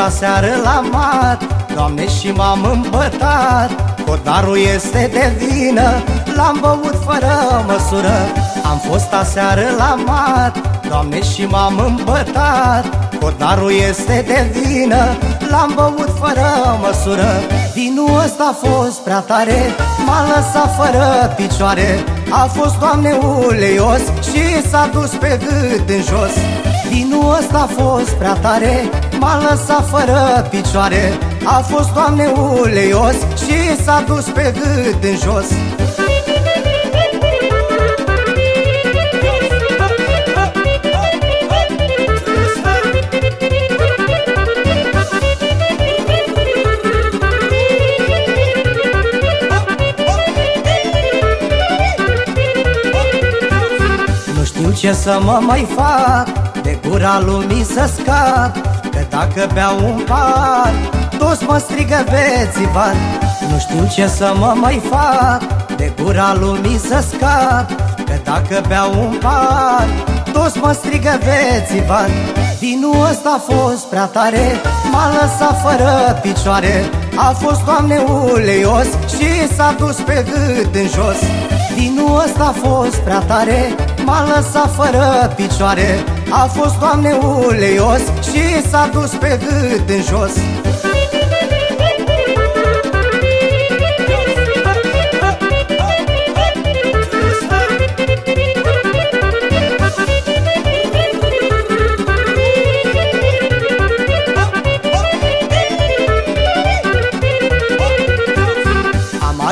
aseară la mat. Doamne și m-am îmbătat Codarul este de vină. L-am băut fără măsură Am fost aseară la mat. Doamne și m-am îmbătat Codarul este de vină. L-am băut fără măsură Vinul ăsta a fost prea tare. M-a lăsat fără picioare A fost, Doamne, uleios Și s-a dus pe gât în jos. Vinul ăsta a fost prea tare M-a lăsat fără picioare. A fost, Doamne, uleios Și s-a dus pe gât în jos ce să mă mai fac? De gura lumii să scap Că dacă beau un par Toți mă strigă bețivan Nu știu ce să mă mai fac De gura lumii să scap Că dacă beau un par Toți mă strigă bețivan Vinul ăsta a fost prea tare M-a lăsat fără picioare A fost, Doamne, uleios Și s-a dus pe gât în jos. Vinul ăsta a fost prea tare M-a lăsat fără picioare. A fost, Doamne, uleios Și s-a dus pe gât în jos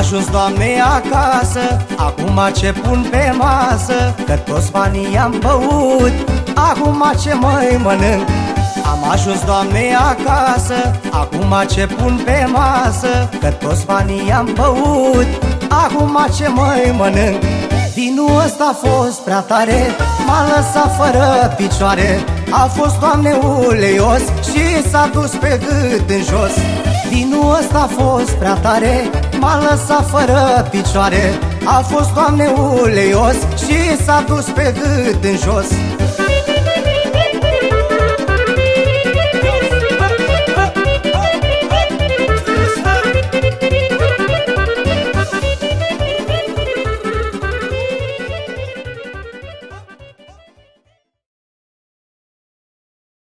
ajuns, Doamne, acasă. Acum ce pun pe masă Că toți banii am băut. Acum ce mai mănânc? Am ajuns, Doamne, acasă. Acum ce pun pe masă Că toți banii am băut. Acum ce mai mănânc? Vinul ăsta a fost prea tare M-a lăsat fără picioare A fost, Doamne, uleios Și s-a dus pe gât în jos. Vinul ăsta a fost prea tare M-a lăsat fără picioare. A fost, Doamne, uleios Și s-a dus pe gât în jos